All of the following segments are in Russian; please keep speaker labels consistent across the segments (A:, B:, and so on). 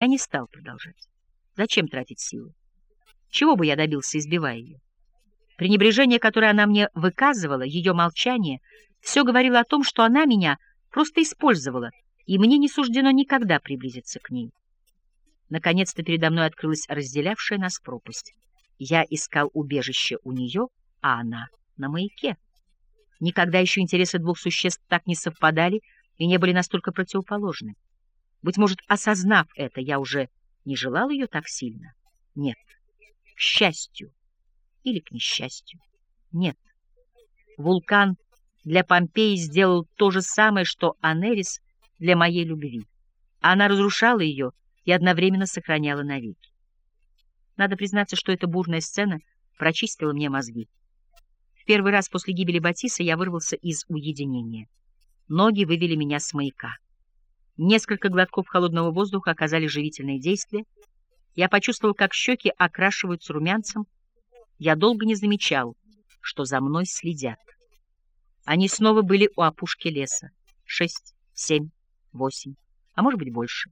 A: Я не стал продолжать. Зачем тратить силы? Чего бы я добился, избивая ее? Пренебрежение, которое она мне выказывала, ее молчание, все говорило о том, что она меня просто использовала, и мне не суждено никогда приблизиться к ней. Наконец-то передо мной открылась разделявшая нас пропасть. Я искал убежище у нее, а она на маяке. Никогда еще интересы двух существ так не совпадали и не были настолько противоположны. Быть может, осознав это, я уже не желал ее так сильно? Нет. К счастью или к несчастью? Нет. Вулкан для Помпеи сделал то же самое, что Анерис для моей любви. Она разрушала ее и одновременно сохраняла навеки. Надо признаться, что эта бурная сцена прочистила мне мозги. В первый раз после гибели Батиса я вырвался из уединения. Ноги вывели меня с маяка. Несколько глотков холодного воздуха оказали живительное действие. Я почувствовал, как щеки окрашиваются румянцем. Я долго не замечал, что за мной следят. Они снова были у опушки леса. Шесть, семь, восемь, а может быть больше.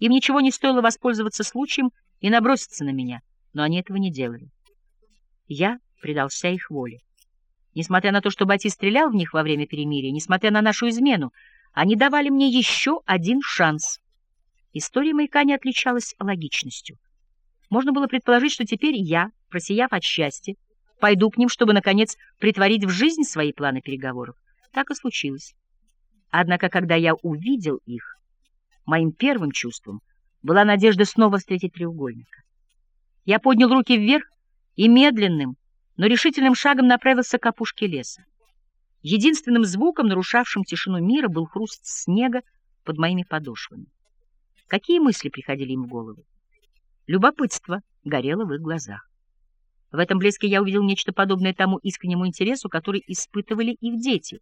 A: Им ничего не стоило воспользоваться случаем и наброситься на меня, но они этого не делали. Я предался их воле. Несмотря на то, что Бати стрелял в них во время перемирия, несмотря на нашу измену, они давали мне еще один шанс. История маяка не отличалась логичностью. Можно было предположить, что теперь я, просияв от счастья, пойду к ним, чтобы, наконец, притворить в жизнь свои планы переговоров. Так и случилось. Однако, когда я увидел их, моим первым чувством была надежда снова встретить треугольника. Я поднял руки вверх и медленным, но решительным шагом направился к опушке леса. Единственным звуком, нарушавшим тишину мира, был хруст снега под моими подошвами. Какие мысли приходили им в голову? Любопытство горело в их глазах. В этом блеске я увидел нечто подобное тому искреннему интересу, который испытывали их дети.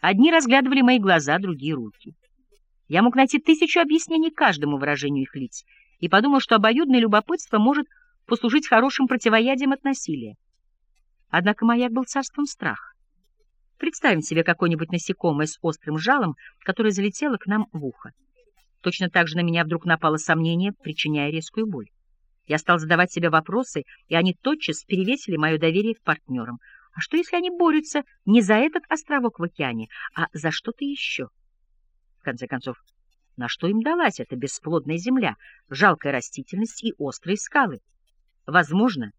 A: Одни разглядывали мои глаза, другие — руки. Я мог найти тысячу объяснений каждому выражению их лиц и подумал, что обоюдное любопытство может послужить хорошим противоядием от насилия. Однако маяк был царством страха. Представим себе какое-нибудь насекомое с острым жалом, которое залетело к нам в ухо. Точно так же на меня вдруг напало сомнение, причиняя резкую боль. Я стал задавать себе вопросы, и они тотчас перевесили мое доверие к партнерам. А что, если они борются не за этот островок в океане, а за что-то еще? В конце концов, на что им далась эта бесплодная земля, жалкая растительность и острые скалы? Возможно,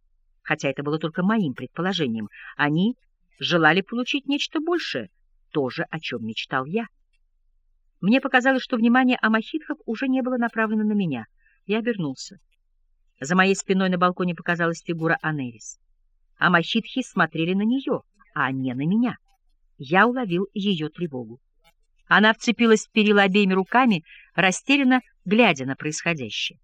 A: хотя это было только моим предположением, они желали получить нечто большее, то же, о чем мечтал я. Мне показалось, что внимание амахитхов уже не было направлено на меня. Я обернулся. За моей спиной на балконе показалась фигура Анерис. Амахитхи смотрели на нее, а не на меня. Я уловил ее тревогу. Она вцепилась в перила обеими руками, растерянно глядя на происходящее.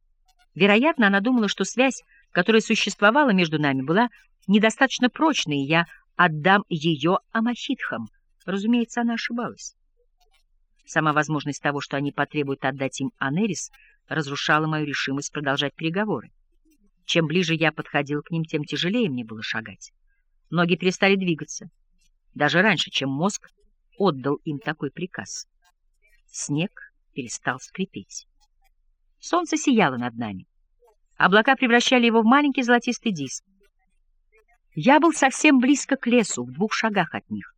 A: Вероятно, она думала, что связь, которая существовала между нами, была недостаточно прочной, и я отдам ее амахитхам. Разумеется, она ошибалась. Сама возможность того, что они потребуют отдать им Анерис, разрушала мою решимость продолжать переговоры. Чем ближе я подходил к ним, тем тяжелее мне было шагать. Ноги перестали двигаться, даже раньше, чем мозг отдал им такой приказ. Снег перестал скрипеть. Солнце сияло над нами. Облака превращали его в маленький золотистый диск. Я был совсем близко к лесу, в двух шагах от них.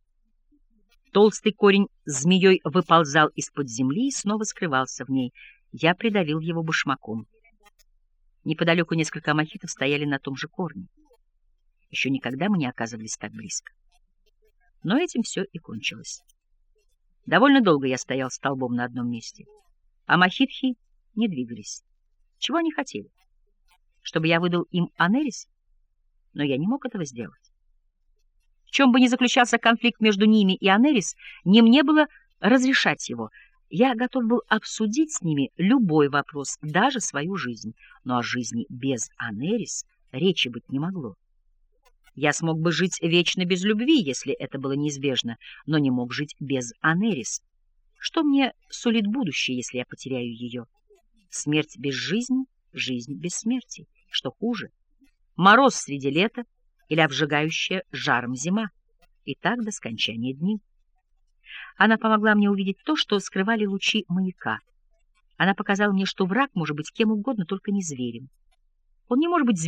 A: Толстый корень змеей выползал из-под земли и снова скрывался в ней. Я придавил его башмаком. Неподалеку несколько амахитов стояли на том же корне. Еще никогда мы не оказывались так близко. Но этим все и кончилось. Довольно долго я стоял столбом на одном месте. А махитхи не двигались. Чего они хотели? Чтобы я выдал им Анерис? Но я не мог этого сделать. В чем бы ни заключался конфликт между ними и Анерис, не мне было разрешать его. Я готов был обсудить с ними любой вопрос, даже свою жизнь, но о жизни без Анерис речи быть не могло. Я смог бы жить вечно без любви, если это было неизбежно, но не мог жить без Анерис. Что мне сулит будущее, если я потеряю ее? Смерть без жизни, жизнь без смерти. Что хуже — мороз среди лета или обжигающая жаром зима. И так до скончания дней. Она помогла мне увидеть то, что скрывали лучи маяка. Она показала мне, что враг может быть кем угодно, только не зверем. Он не может быть